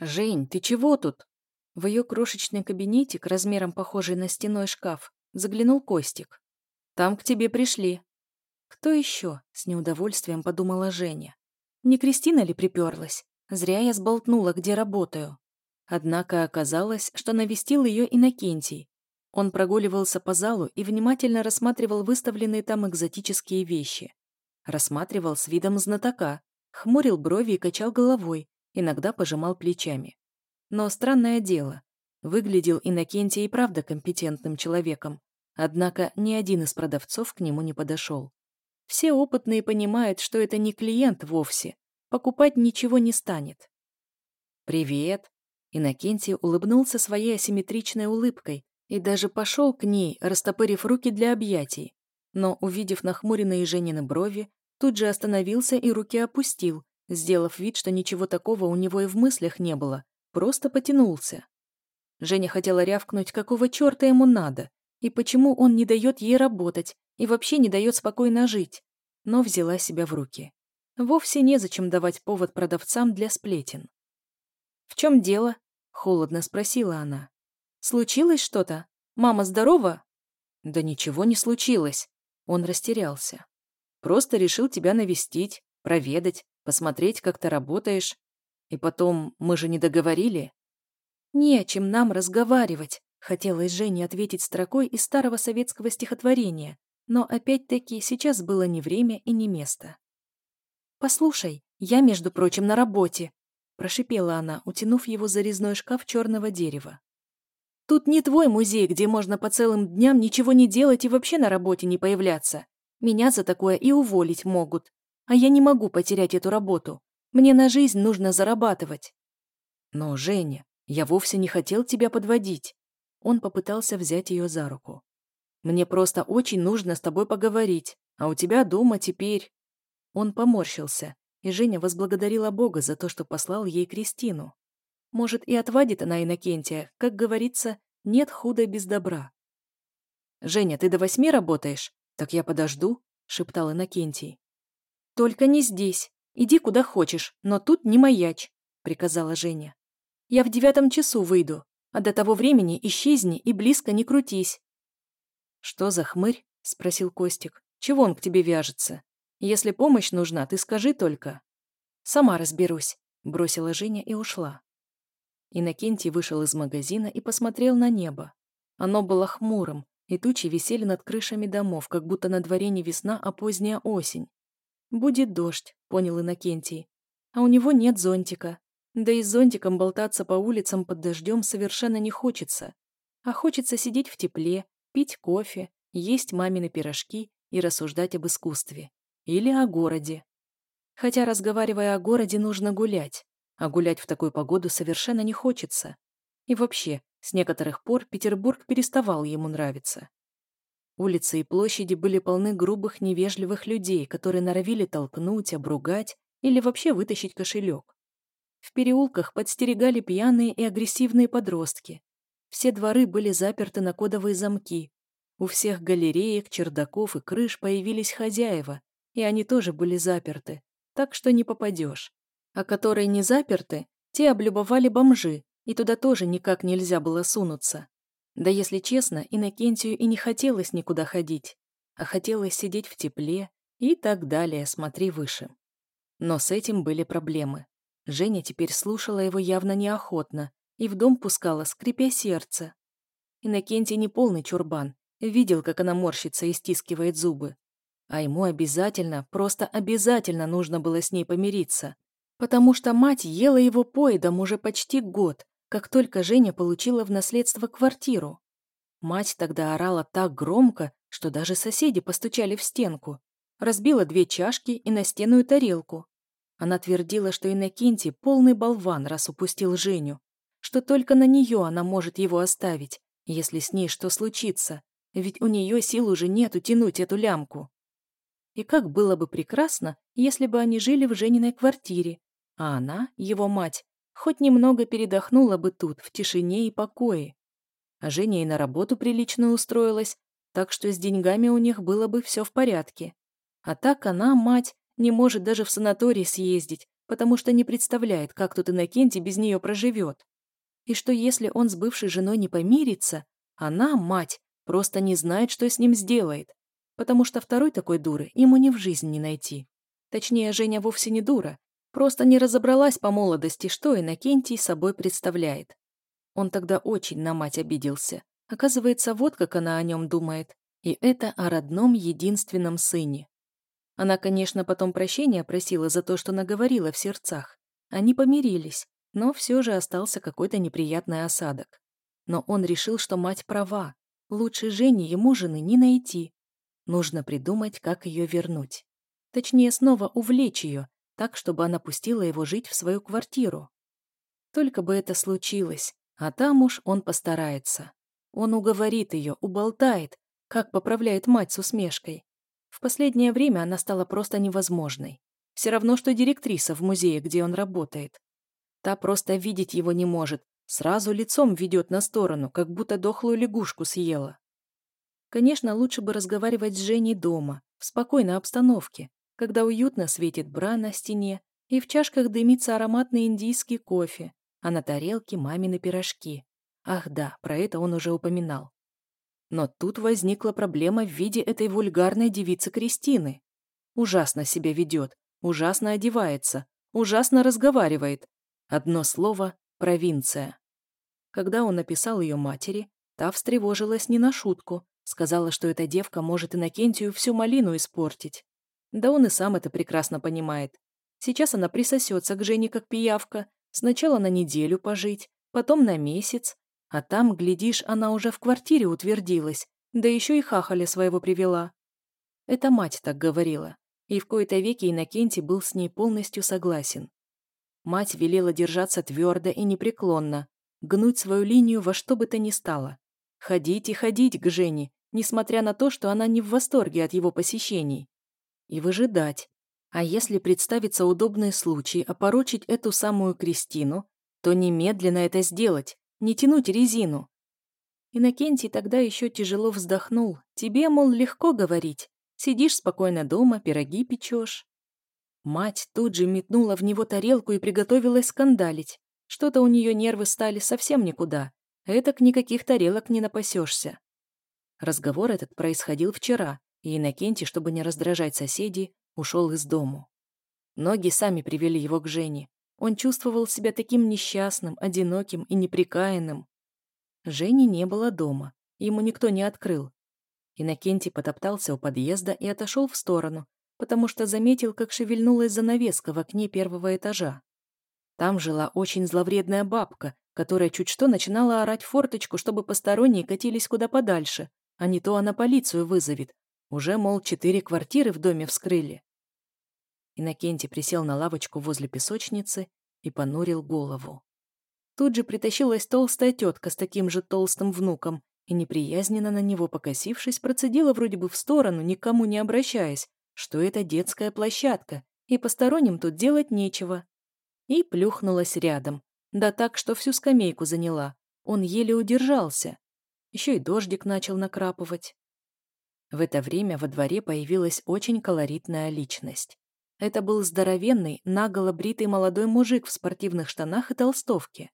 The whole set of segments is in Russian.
«Жень, ты чего тут?» В ее крошечный кабинетик, размером похожий на стеной шкаф, заглянул Костик. «Там к тебе пришли». «Кто еще?» — с неудовольствием подумала Женя. «Не Кристина ли приперлась? Зря я сболтнула, где работаю». Однако оказалось, что навестил ее Иннокентий. Он прогуливался по залу и внимательно рассматривал выставленные там экзотические вещи. Рассматривал с видом знатока, хмурил брови и качал головой, иногда пожимал плечами. Но странное дело, выглядел Иннокентий и правда компетентным человеком, однако ни один из продавцов к нему не подошел. Все опытные понимают, что это не клиент вовсе, покупать ничего не станет. «Привет!» Иннокентий улыбнулся своей асимметричной улыбкой и даже пошел к ней, растопырив руки для объятий. Но, увидев нахмуренные Женины брови, тут же остановился и руки опустил, сделав вид, что ничего такого у него и в мыслях не было, просто потянулся. Женя хотела рявкнуть, какого черта ему надо, и почему он не дает ей работать и вообще не дает спокойно жить, но взяла себя в руки. Вовсе незачем давать повод продавцам для сплетен. «В чем дело?» — холодно спросила она. «Случилось что-то? Мама здорова?» «Да ничего не случилось». Он растерялся. «Просто решил тебя навестить, проведать, посмотреть, как ты работаешь. И потом, мы же не договорили?» «Не о чем нам разговаривать», — хотелось Жене ответить строкой из старого советского стихотворения, но опять-таки сейчас было не время и не место. «Послушай, я, между прочим, на работе», — прошипела она, утянув его за резной шкаф черного дерева. «Тут не твой музей, где можно по целым дням ничего не делать и вообще на работе не появляться. Меня за такое и уволить могут. А я не могу потерять эту работу. Мне на жизнь нужно зарабатывать. Но, Женя, я вовсе не хотел тебя подводить. Он попытался взять ее за руку. Мне просто очень нужно с тобой поговорить, а у тебя дома теперь... Он поморщился, и Женя возблагодарила Бога за то, что послал ей Кристину. Может, и отвадит она Иннокентия, как говорится, нет худа без добра. «Женя, ты до восьми работаешь? Так я подожду», — шептал Иннокентий. «Только не здесь. Иди куда хочешь, но тут не маячь», — приказала Женя. «Я в девятом часу выйду, а до того времени исчезни и близко не крутись». «Что за хмырь?» — спросил Костик. «Чего он к тебе вяжется? Если помощь нужна, ты скажи только». «Сама разберусь», — бросила Женя и ушла. Иннокентий вышел из магазина и посмотрел на небо. Оно было хмурым, и тучи висели над крышами домов, как будто на дворе не весна, а поздняя осень. «Будет дождь», — понял Иннокентий. «А у него нет зонтика. Да и с зонтиком болтаться по улицам под дождем совершенно не хочется. А хочется сидеть в тепле, пить кофе, есть мамины пирожки и рассуждать об искусстве. Или о городе. Хотя, разговаривая о городе, нужно гулять. А гулять в такую погоду совершенно не хочется. И вообще, с некоторых пор Петербург переставал ему нравиться. Улицы и площади были полны грубых, невежливых людей, которые норовили толкнуть, обругать или вообще вытащить кошелек. В переулках подстерегали пьяные и агрессивные подростки. Все дворы были заперты на кодовые замки. У всех галереек, чердаков и крыш появились хозяева, и они тоже были заперты, так что не попадешь. А которые не заперты, те облюбовали бомжи, и туда тоже никак нельзя было сунуться. Да если честно, Иннокентию и не хотелось никуда ходить, а хотелось сидеть в тепле и так далее, смотри выше. Но с этим были проблемы. Женя теперь слушала его явно неохотно и в дом пускала, скрипя сердце. Иннокентий не полный чурбан, видел, как она морщится и стискивает зубы. А ему обязательно, просто обязательно нужно было с ней помириться, потому что мать ела его поедом уже почти год, как только Женя получила в наследство квартиру. Мать тогда орала так громко, что даже соседи постучали в стенку. Разбила две чашки и настенную тарелку. Она твердила, что Иннокентий полный болван, раз упустил Женю, что только на нее она может его оставить, если с ней что случится, ведь у нее сил уже нет утянуть эту лямку. И как было бы прекрасно, если бы они жили в Жениной квартире, а она, его мать, Хоть немного передохнула бы тут, в тишине и покое. А Женя и на работу прилично устроилась, так что с деньгами у них было бы все в порядке. А так она, мать, не может даже в санаторий съездить, потому что не представляет, как тут Иннокентий без нее проживет. И что если он с бывшей женой не помирится, она, мать, просто не знает, что с ним сделает, потому что второй такой дуры ему ни в жизнь не найти. Точнее, Женя вовсе не дура, просто не разобралась по молодости, что Иннокентий собой представляет. Он тогда очень на мать обиделся. Оказывается, вот как она о нем думает. И это о родном единственном сыне. Она, конечно, потом прощения просила за то, что наговорила в сердцах. Они помирились, но все же остался какой-то неприятный осадок. Но он решил, что мать права. Лучше Жени ему жены не найти. Нужно придумать, как ее вернуть. Точнее, снова увлечь ее, так, чтобы она пустила его жить в свою квартиру. Только бы это случилось, а там уж он постарается. Он уговорит ее, уболтает, как поправляет мать с усмешкой. В последнее время она стала просто невозможной. Все равно, что директриса в музее, где он работает. Та просто видеть его не может, сразу лицом ведет на сторону, как будто дохлую лягушку съела. Конечно, лучше бы разговаривать с Женей дома, в спокойной обстановке, когда уютно светит бра на стене и в чашках дымится ароматный индийский кофе, а на тарелке мамины пирожки. Ах да, про это он уже упоминал. Но тут возникла проблема в виде этой вульгарной девицы Кристины. Ужасно себя ведет, ужасно одевается, ужасно разговаривает. Одно слово – провинция. Когда он написал ее матери, та встревожилась не на шутку, сказала, что эта девка может Иннокентию всю малину испортить. Да он и сам это прекрасно понимает. Сейчас она присосется к Жене как пиявка, сначала на неделю пожить, потом на месяц, а там, глядишь, она уже в квартире утвердилась, да еще и хахаля своего привела. Это мать так говорила, и в кои-то веки Иннокентий был с ней полностью согласен. Мать велела держаться твердо и непреклонно, гнуть свою линию во что бы то ни стало. Ходить и ходить к Жене, несмотря на то, что она не в восторге от его посещений. И выжидать. А если представится удобный случай опорочить эту самую Кристину, то немедленно это сделать, не тянуть резину. Иннокентий тогда еще тяжело вздохнул. Тебе, мол, легко говорить. Сидишь спокойно дома, пироги печешь. Мать тут же метнула в него тарелку и приготовилась скандалить. Что-то у нее нервы стали совсем никуда. Этак никаких тарелок не напасешься. Разговор этот происходил вчера, и Иннокентий, чтобы не раздражать соседей, ушел из дому. Ноги сами привели его к Жене. Он чувствовал себя таким несчастным, одиноким и неприкаянным. Жени не было дома, ему никто не открыл. Иннокентий потоптался у подъезда и отошел в сторону, потому что заметил, как шевельнулась занавеска в окне первого этажа. Там жила очень зловредная бабка, которая чуть что начинала орать форточку, чтобы посторонние катились куда подальше, а не то она полицию вызовет. Уже, мол, четыре квартиры в доме вскрыли. Иннокентий присел на лавочку возле песочницы и понурил голову. Тут же притащилась толстая тетка с таким же толстым внуком и, неприязненно на него покосившись, процедила вроде бы в сторону, никому не обращаясь, что это детская площадка, и посторонним тут делать нечего. И плюхнулась рядом, да так, что всю скамейку заняла. Он еле удержался. Еще и дождик начал накрапывать. В это время во дворе появилась очень колоритная личность. Это был здоровенный, наголо бритый молодой мужик в спортивных штанах и толстовке.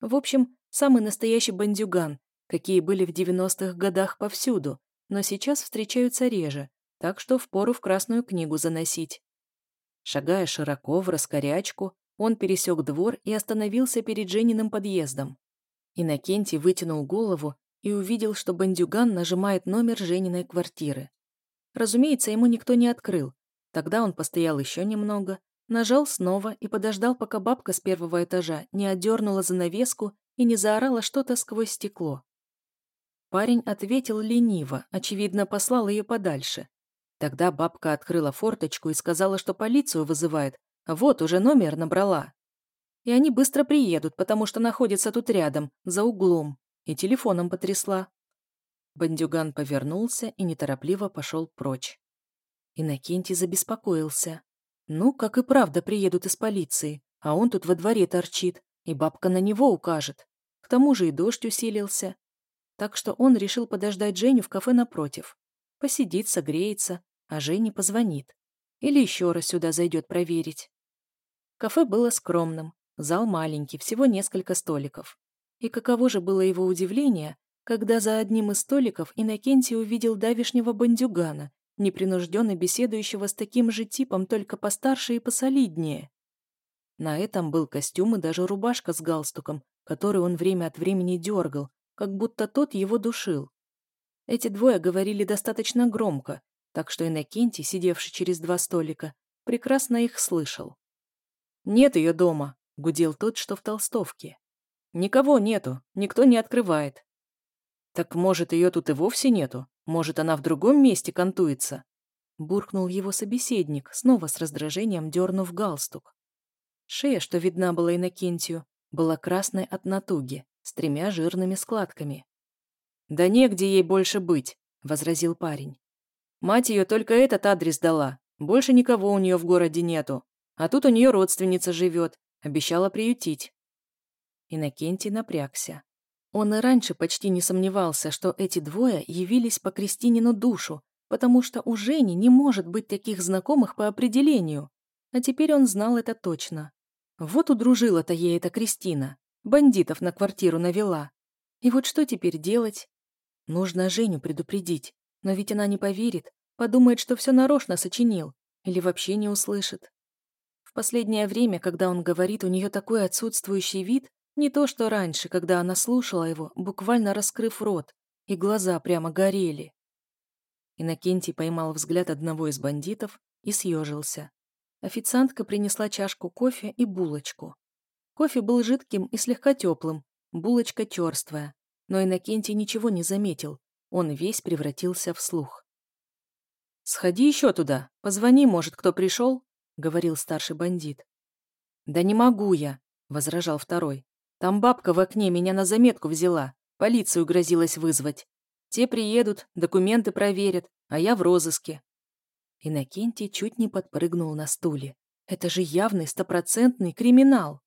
В общем, самый настоящий бандюган, какие были в 90-х годах повсюду, но сейчас встречаются реже, так что впору в Красную книгу заносить. Шагая широко, в раскорячку, он пересек двор и остановился перед Жениным подъездом. Иннокентий вытянул голову и увидел, что бандюган нажимает номер Жениной квартиры. Разумеется, ему никто не открыл, Тогда он постоял еще немного, нажал снова и подождал, пока бабка с первого этажа не отдернула занавеску и не заорала что-то сквозь стекло. Парень ответил лениво, очевидно, послал ее подальше. Тогда бабка открыла форточку и сказала, что полицию вызывает. Вот, уже номер набрала. И они быстро приедут, потому что находятся тут рядом, за углом. И телефоном потрясла. Бандюган повернулся и неторопливо пошел прочь. Иннокентий забеспокоился. Ну, как и правда приедут из полиции, а он тут во дворе торчит, и бабка на него укажет. К тому же и дождь усилился. Так что он решил подождать Женю в кафе напротив. Посидит, согреется, а Жене позвонит. Или еще раз сюда зайдет проверить. Кафе было скромным, зал маленький, всего несколько столиков. И каково же было его удивление, когда за одним из столиков Иннокентий увидел давишнего бандюгана, непринужденно беседующего с таким же типом, только постарше и посолиднее. На этом был костюм и даже рубашка с галстуком, который он время от времени дергал, как будто тот его душил. Эти двое говорили достаточно громко, так что Иннокентий, сидевший через два столика, прекрасно их слышал. «Нет ее дома», — гудел тот, что в толстовке. «Никого нету, никто не открывает». «Так, может, ее тут и вовсе нету? Может, она в другом месте кантуется?» Буркнул его собеседник, снова с раздражением дернув галстук. Шея, что видна была Иннокентию, была красной от натуги, с тремя жирными складками. «Да негде ей больше быть», — возразил парень. «Мать ее только этот адрес дала, больше никого у нее в городе нету. А тут у нее родственница живет, обещала приютить. Иннокентий напрягся. Он и раньше почти не сомневался, что эти двое явились по Кристинину душу, потому что у Жени не может быть таких знакомых по определению. А теперь он знал это точно. Вот удружила-то ей эта Кристина. Бандитов на квартиру навела. И вот что теперь делать? Нужно Женю предупредить. Но ведь она не поверит, подумает, что все нарочно сочинил. Или вообще не услышит последнее время, когда он говорит, у нее такой отсутствующий вид, не то что раньше, когда она слушала его, буквально раскрыв рот, и глаза прямо горели. Иннокентий поймал взгляд одного из бандитов и съежился. Официантка принесла чашку кофе и булочку. Кофе был жидким и слегка теплым, булочка черствая, но Иннокентий ничего не заметил, он весь превратился в слух. «Сходи еще туда, позвони, может, кто пришел?» говорил старший бандит. «Да не могу я», — возражал второй. «Там бабка в окне меня на заметку взяла, полицию грозилась вызвать. Те приедут, документы проверят, а я в розыске». Иннокентий чуть не подпрыгнул на стуле. «Это же явный стопроцентный криминал!»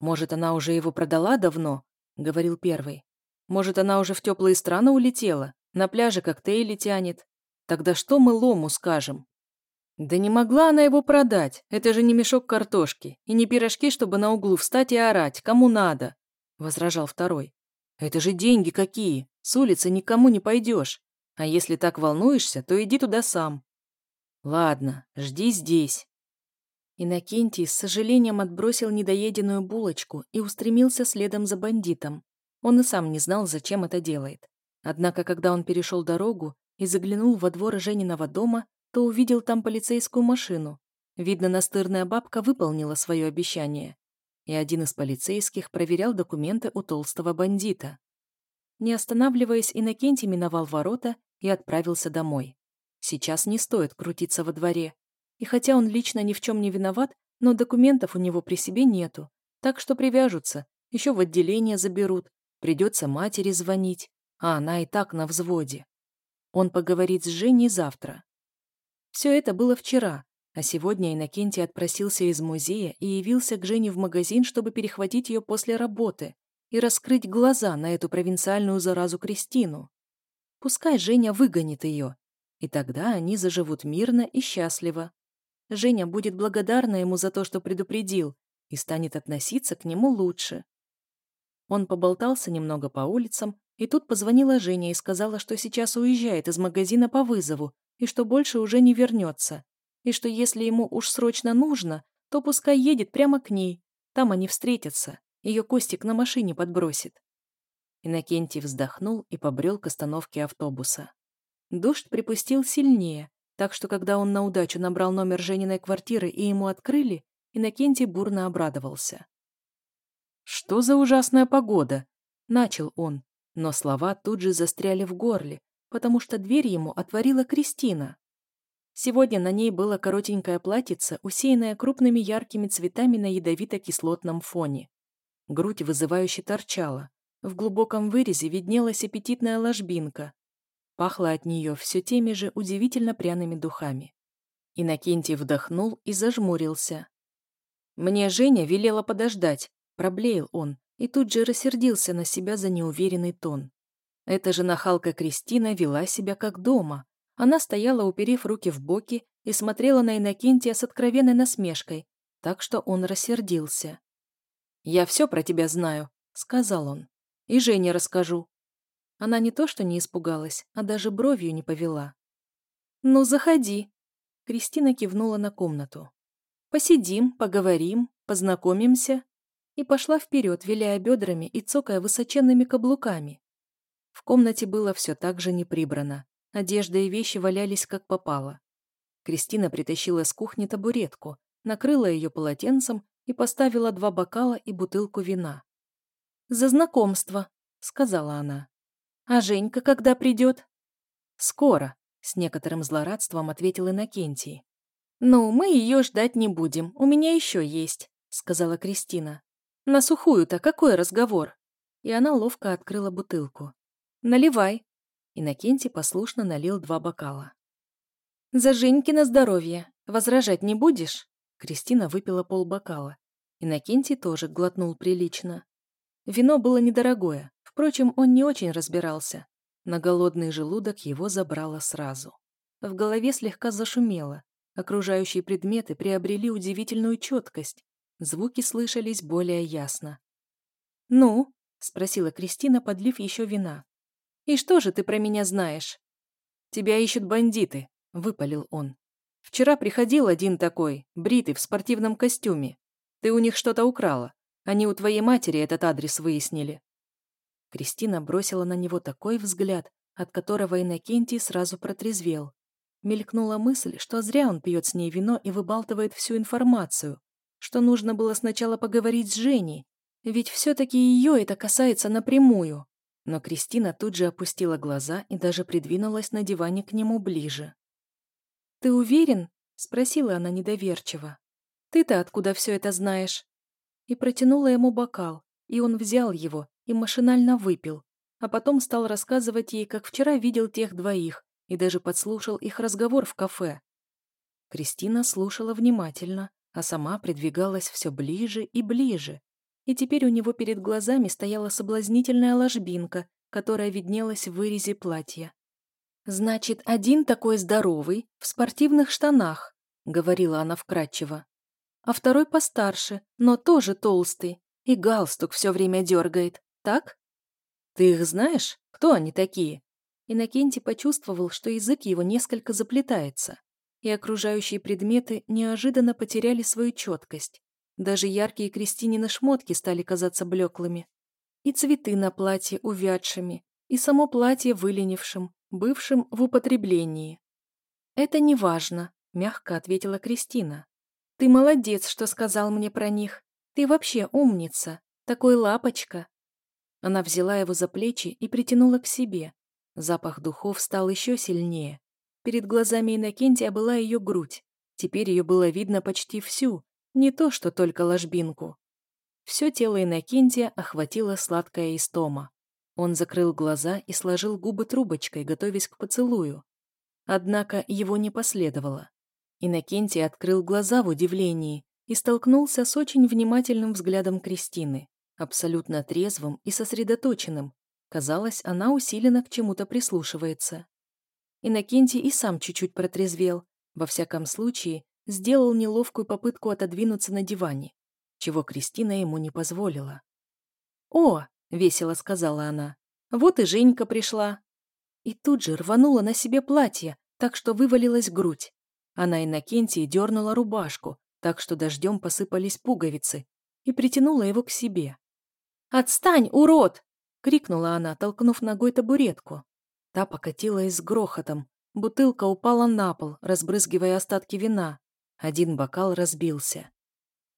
«Может, она уже его продала давно?» — говорил первый. «Может, она уже в теплые страны улетела, на пляже коктейли тянет? Тогда что мы Лому скажем?» Да не могла она его продать. Это же не мешок картошки. И не пирожки, чтобы на углу встать и орать. Кому надо? Возражал второй. Это же деньги какие. С улицы никому не пойдешь. А если так волнуешься, то иди туда сам. Ладно, жди здесь. Иннокентий с сожалением отбросил недоеденную булочку и устремился следом за бандитом. Он и сам не знал, зачем это делает. Однако, когда он перешел дорогу и заглянул во двор Жениного дома, то увидел там полицейскую машину. Видно, настырная бабка выполнила свое обещание. И один из полицейских проверял документы у толстого бандита. Не останавливаясь, Иннокентий миновал ворота и отправился домой. Сейчас не стоит крутиться во дворе. И хотя он лично ни в чем не виноват, но документов у него при себе нету. Так что привяжутся, еще в отделение заберут, придется матери звонить, а она и так на взводе. Он поговорит с Женей завтра. Все это было вчера, а сегодня Иннокентий отпросился из музея и явился к Жене в магазин, чтобы перехватить ее после работы и раскрыть глаза на эту провинциальную заразу Кристину. Пускай Женя выгонит ее, и тогда они заживут мирно и счастливо. Женя будет благодарна ему за то, что предупредил, и станет относиться к нему лучше. Он поболтался немного по улицам, и тут позвонила Женя и сказала, что сейчас уезжает из магазина по вызову и что больше уже не вернется, и что если ему уж срочно нужно, то пускай едет прямо к ней, там они встретятся, ее Костик на машине подбросит. Иннокентий вздохнул и побрел к остановке автобуса. Дождь припустил сильнее, так что когда он на удачу набрал номер Жениной квартиры и ему открыли, Иннокентий бурно обрадовался. «Что за ужасная погода?» – начал он, но слова тут же застряли в горле, потому что дверь ему отворила Кристина. Сегодня на ней было коротенькое платьице, усеянное крупными яркими цветами на ядовито-кислотном фоне. Грудь вызывающе торчала. В глубоком вырезе виднелась аппетитная ложбинка. Пахло от нее все теми же удивительно пряными духами. Иннокентий вдохнул и зажмурился. «Мне Женя велела подождать», – проблеял он, и тут же рассердился на себя за неуверенный тон. Эта же нахалка Кристина вела себя как дома. Она стояла, уперев руки в боки, и смотрела на Иннокентия с откровенной насмешкой, так что он рассердился. «Я все про тебя знаю», — сказал он. «И Жене расскажу». Она не то что не испугалась, а даже бровью не повела. «Ну, заходи», — Кристина кивнула на комнату. «Посидим, поговорим, познакомимся» и пошла вперед, виляя бедрами и цокая высоченными каблуками. В комнате было все так же не прибрано. Одежда и вещи валялись как попало. Кристина притащила с кухни табуретку, накрыла ее полотенцем и поставила два бокала и бутылку вина. «За знакомство», — сказала она. «А Женька когда придет?» «Скоро», — с некоторым злорадством ответил Иннокентий. «Ну, мы ее ждать не будем, у меня еще есть», — сказала Кристина. «На сухую-то какой разговор?» И она ловко открыла бутылку. «Наливай». Иннокентий послушно налил два бокала. «За Женькино здоровье. Возражать не будешь?» Кристина выпила полбокала. Иннокентий тоже глотнул прилично. Вино было недорогое, впрочем, он не очень разбирался. На голодный желудок его забрало сразу. В голове слегка зашумело. Окружающие предметы приобрели удивительную четкость. Звуки слышались более ясно. «Ну?» — спросила Кристина, подлив еще вина. «И что же ты про меня знаешь?» «Тебя ищут бандиты», — выпалил он. «Вчера приходил один такой, бритый, в спортивном костюме. Ты у них что-то украла. Они у твоей матери этот адрес выяснили». Кристина бросила на него такой взгляд, от которого Иннокентий сразу протрезвел. Мелькнула мысль, что зря он пьет с ней вино и выбалтывает всю информацию, что нужно было сначала поговорить с Женей, ведь все-таки ее это касается напрямую. Но Кристина тут же опустила глаза и даже придвинулась на диване к нему ближе. «Ты уверен?» — спросила она недоверчиво. «Ты-то откуда все это знаешь?» И протянула ему бокал, и он взял его и машинально выпил, а потом стал рассказывать ей, как вчера видел тех двоих и даже подслушал их разговор в кафе. Кристина слушала внимательно, а сама придвигалась все ближе и ближе, и теперь у него перед глазами стояла соблазнительная ложбинка, которая виднелась в вырезе платья. «Значит, один такой здоровый, в спортивных штанах», — говорила она вкратчиво. «А второй постарше, но тоже толстый, и галстук все время дергает, так?» «Ты их знаешь? Кто они такие?» Иннокентий почувствовал, что язык его несколько заплетается, и окружающие предметы неожиданно потеряли свою четкость. Даже яркие Кристинины шмотки стали казаться блеклыми. И цветы на платье увядшими, и само платье выленившим, бывшим в употреблении. «Это не важно», — мягко ответила Кристина. «Ты молодец, что сказал мне про них. Ты вообще умница. Такой лапочка». Она взяла его за плечи и притянула к себе. Запах духов стал еще сильнее. Перед глазами Иннокентия была ее грудь. Теперь ее было видно почти всю, не то, что только ложбинку. Все тело Иннокентия охватило сладкая истома. Он закрыл глаза и сложил губы трубочкой, готовясь к поцелую. Однако его не последовало. Иннокентий открыл глаза в удивлении и столкнулся с очень внимательным взглядом Кристины, абсолютно трезвым и сосредоточенным. Казалось, она усиленно к чему-то прислушивается. Иннокентий и сам чуть-чуть протрезвел. Во всяком случае, сделал неловкую попытку отодвинуться на диване, чего Кристина ему не позволила. «О!» — весело сказала она. «Вот и Женька пришла!» И тут же рванула на себе платье, так что вывалилась грудь. Она Иннокентии дернула рубашку, так что дождем посыпались пуговицы, и притянула его к себе. «Отстань, урод!» — крикнула она, толкнув ногой табуретку. Та покатилась с грохотом. Бутылка упала на пол, разбрызгивая остатки вина. Один бокал разбился.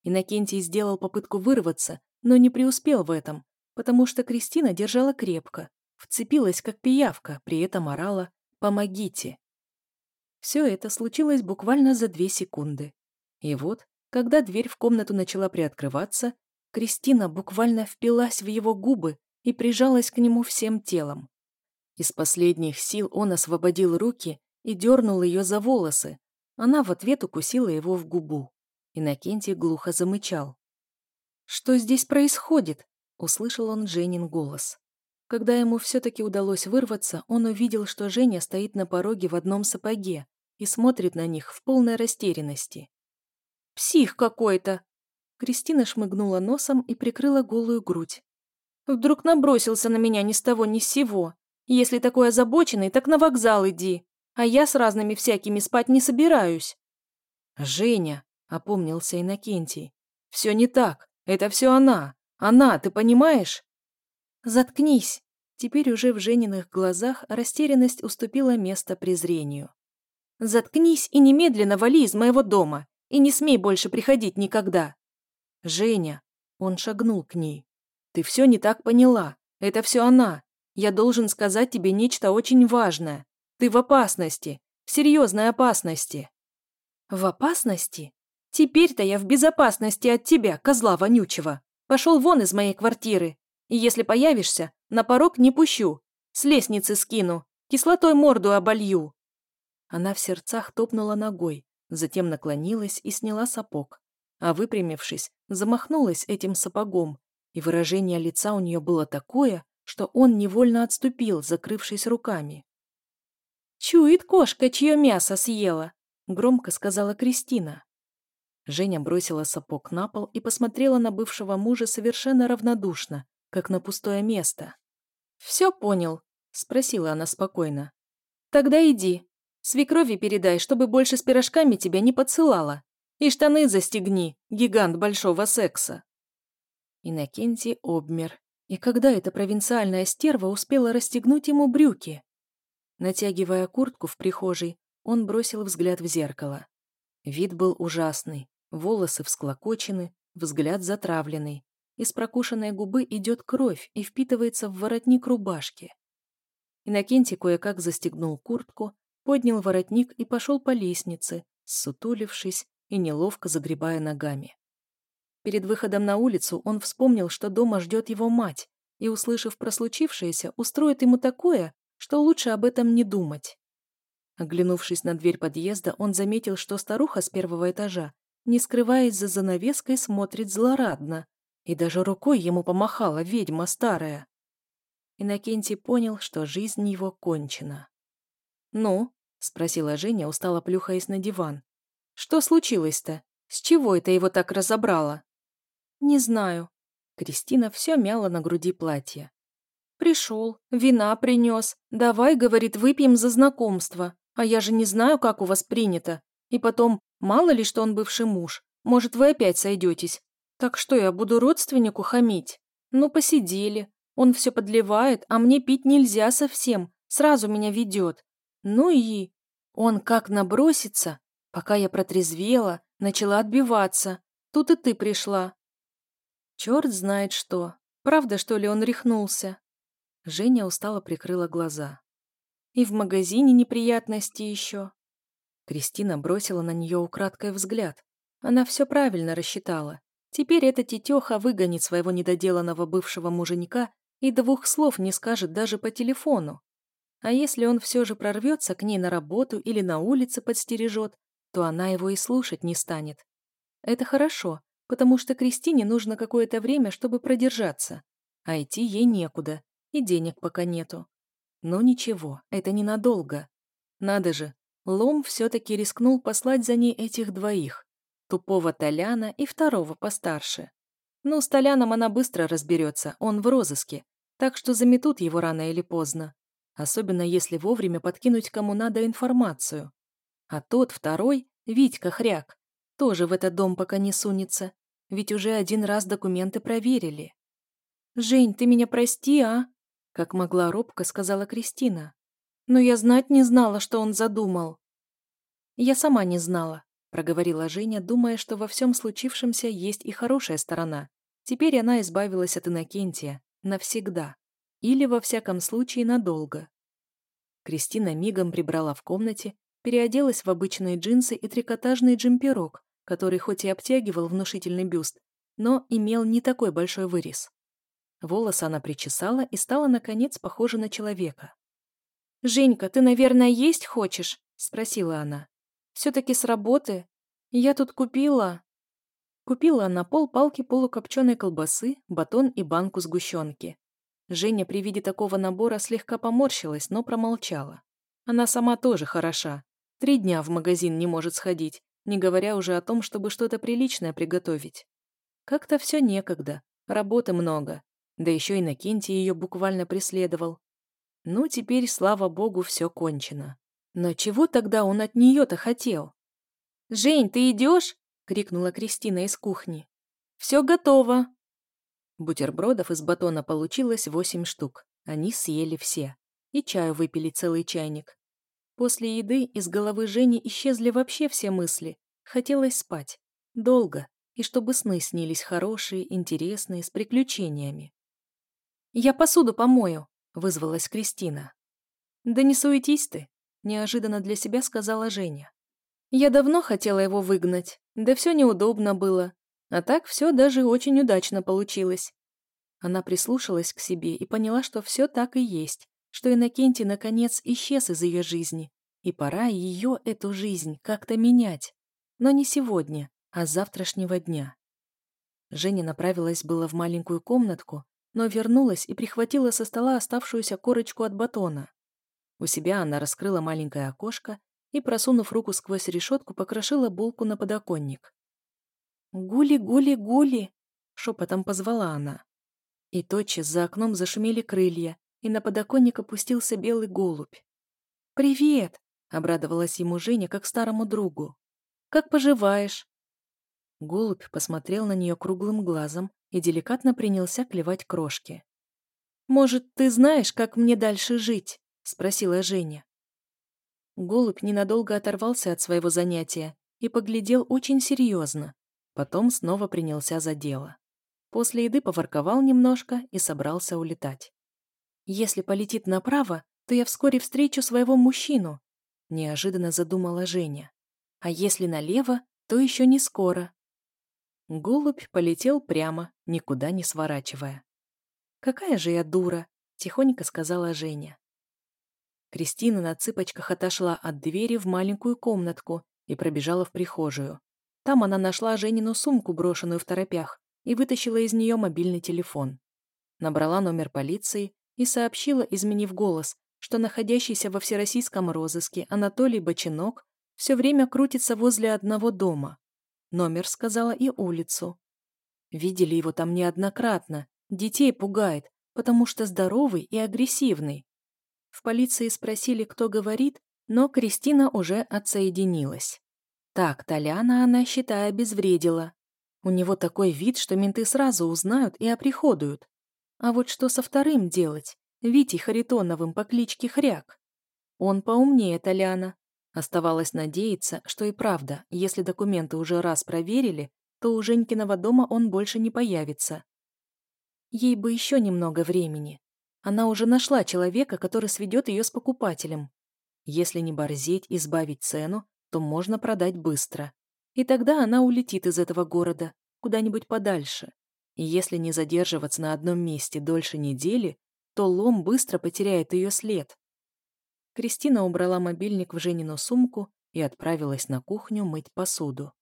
Иннокентий сделал попытку вырваться, но не преуспел в этом, потому что Кристина держала крепко, вцепилась как пиявка, при этом орала «Помогите!». Все это случилось буквально за две секунды. И вот, когда дверь в комнату начала приоткрываться, Кристина буквально впилась в его губы и прижалась к нему всем телом. Из последних сил он освободил руки и дернул ее за волосы, она в ответ укусила его в губу. Иннокентий глухо замычал. «Что здесь происходит?» — услышал он Женин голос. Когда ему все-таки удалось вырваться, он увидел, что Женя стоит на пороге в одном сапоге и смотрит на них в полной растерянности. Псих какой-то!» Кристина шмыгнула носом и прикрыла голую грудь. «Вдруг набросился на меня ни с того ни с сего. Если такой озабоченный, так на вокзал иди. А я с разными всякими спать не собираюсь». «Женя!» — опомнился Иннокентий. «Все не так. Это все она. Она, ты понимаешь?» «Заткнись!» Теперь уже в Жениных глазах растерянность уступила место презрению. «Заткнись и немедленно вали из моего дома, и не смей больше приходить никогда!» «Женя!» Он шагнул к ней. «Ты все не так поняла. Это все она. Я должен сказать тебе нечто очень важное. Ты в опасности. В серьезной опасности». «В опасности? Теперь-то я в безопасности от тебя, козла вонючего. Пошел вон из моей квартиры. И если появишься, на порог не пущу. С лестницы скину. Кислотой морду оболью». Она в сердцах топнула ногой, затем наклонилась и сняла сапог. А выпрямившись, замахнулась этим сапогом, и выражение лица у нее было такое, что он невольно отступил, закрывшись руками. «Чует кошка, чье мясо съела», — громко сказала Кристина. Женя бросила сапог на пол и посмотрела на бывшего мужа совершенно равнодушно, как на пустое место. «Все понял?» – спросила она спокойно. «Тогда иди. Свекрови передай, чтобы больше с пирожками тебя не подсылала. И штаны застегни, гигант большого секса». Иннокентий обмер. И когда эта провинциальная стерва успела расстегнуть ему брюки? Натягивая куртку в прихожей, он бросил взгляд в зеркало. Вид был ужасный, волосы всклокочены, взгляд затравленный. Из прокушенной губы идет кровь и впитывается в воротник рубашки. Иннокентий кое-как застегнул куртку, поднял воротник и пошел по лестнице, сутулившись и неловко загребая ногами. Перед выходом на улицу он вспомнил, что дома ждет его мать, и, услышав про случившееся, устроит ему такое, что лучше об этом не думать. Оглянувшись на дверь подъезда, он заметил, что старуха с первого этажа, не скрываясь за занавеской, смотрит злорадно, и даже рукой ему помахала ведьма старая. Иннокентий понял, что жизнь его кончена. «Ну?» — спросила Женя, устало плюхаясь на диван. «Что случилось-то? С чего это его так разобрало?» «Не знаю». Кристина все мяла на груди платье. «Пришел, вина принес. Давай, — говорит, — выпьем за знакомство. А я же не знаю, как у вас принято. И потом, мало ли, что он бывший муж. Может, вы опять сойдетесь. Так что я буду родственнику хамить? Ну, посидели. Он все подливает, а мне пить нельзя совсем. Сразу меня ведет. Ну и... Он как набросится. Пока я протрезвела, начала отбиваться. Тут и ты пришла. Черт знает что. Правда, что ли, он рехнулся? Женя устало прикрыла глаза. И в магазине неприятности еще. Кристина бросила на нее украдкой взгляд. Она все правильно рассчитала. Теперь эта тетеха выгонит своего недоделанного бывшего муженька и двух слов не скажет даже по телефону. А если он все же прорвется к ней на работу или на улице подстережет, то она его и слушать не станет. Это хорошо, потому что Кристине нужно какое-то время, чтобы продержаться, а идти ей некуда, и денег пока нету. Но ничего, это ненадолго. Надо же, Лом все-таки рискнул послать за ней этих двоих тупого Толяна и второго постарше. Ну, с Толяном она быстро разберется, он в розыске, так что заметут его рано или поздно. Особенно если вовремя подкинуть кому надо информацию. А тот, второй, Витька Хряк, тоже в этот дом пока не сунется, ведь уже один раз документы проверили. «Жень, ты меня прости, а?» Как могла робко, сказала Кристина. «Но я знать не знала, что он задумал». Я сама не знала, проговорила Женя, думая, что во всем случившемся есть и хорошая сторона. Теперь она избавилась от Иннокентия. Навсегда. Или, во всяком случае, надолго. Кристина мигом прибрала в комнате, переоделась в обычные джинсы и трикотажный джемперок, который хоть и обтягивал внушительный бюст, но имел не такой большой вырез. Волосы она причесала и стала, наконец, похожа на человека. «Женька, ты, наверное, есть хочешь?» – спросила она. Все-таки с работы. Я тут купила...» Купила на пол палки полукопченой колбасы, батон и банку сгущенки. Женя при виде такого набора слегка поморщилась, но промолчала. Она сама тоже хороша. Три дня в магазин не может сходить, не говоря уже о том, чтобы что-то приличное приготовить. Как-то все некогда, работы много, да еще и Накинти ее буквально преследовал. Ну, теперь, слава богу, все кончено. Но чего тогда он от нее-то хотел? «Жень, ты идешь?» — крикнула Кристина из кухни. «Все готово!» Бутербродов из батона получилось восемь штук. Они съели все. И чаю выпили целый чайник. После еды из головы Жени исчезли вообще все мысли. Хотелось спать. Долго. И чтобы сны снились хорошие, интересные, с приключениями. «Я посуду помою», — вызвалась Кристина. «Да не суетись ты», — неожиданно для себя сказала Женя. «Я давно хотела его выгнать, да все неудобно было. А так все даже очень удачно получилось». Она прислушалась к себе и поняла, что все так и есть, что Иннокентий наконец исчез из ее жизни, и пора ее, эту жизнь, как-то менять. Но не сегодня, а с завтрашнего дня. Женя направилась было в маленькую комнатку, но вернулась и прихватила со стола оставшуюся корочку от батона. У себя она раскрыла маленькое окошко и, просунув руку сквозь решетку, покрошила булку на подоконник. «Гули, гули, гули!» — шепотом позвала она. И тотчас за окном зашумели крылья, и на подоконник опустился белый голубь. «Привет!» — обрадовалась ему Женя, как старому другу. «Как поживаешь?» Голубь посмотрел на нее круглым глазом и деликатно принялся клевать крошки. «Может, ты знаешь, как мне дальше жить?» — спросила Женя. Голубь ненадолго оторвался от своего занятия и поглядел очень серьезно. Потом снова принялся за дело. После еды поворковал немножко и собрался улетать. «Если полетит направо, то я вскоре встречу своего мужчину», — неожиданно задумала Женя. «А если налево, то еще не скоро». Голубь полетел прямо, никуда не сворачивая. «Какая же я дура!» — тихонько сказала Женя. Кристина на цыпочках отошла от двери в маленькую комнатку и пробежала в прихожую. Там она нашла Женину сумку, брошенную в торопях, и вытащила из нее мобильный телефон. Набрала номер полиции и сообщила, изменив голос, что находящийся во всероссийском розыске Анатолий Бочинок все время крутится возле одного дома. Номер сказала и улицу. Видели его там неоднократно. Детей пугает, потому что здоровый и агрессивный. В полиции спросили, кто говорит, но Кристина уже отсоединилась. Так, Толяна она, считая, обезвредила. У него такой вид, что менты сразу узнают и оприходуют. А вот что со вторым делать? Витей Харитоновым по кличке Хряк. Он поумнее Толяна, Оставалось надеяться, что и правда, если документы уже раз проверили, то у Женькиного дома он больше не появится. Ей бы еще немного времени. Она уже нашла человека, который сведет ее с покупателем. Если не борзеть и сбавить цену, то можно продать быстро. И тогда она улетит из этого города, куда-нибудь подальше. И если не задерживаться на одном месте дольше недели, то лом быстро потеряет ее след. Кристина убрала мобильник в Женину сумку и отправилась на кухню мыть посуду.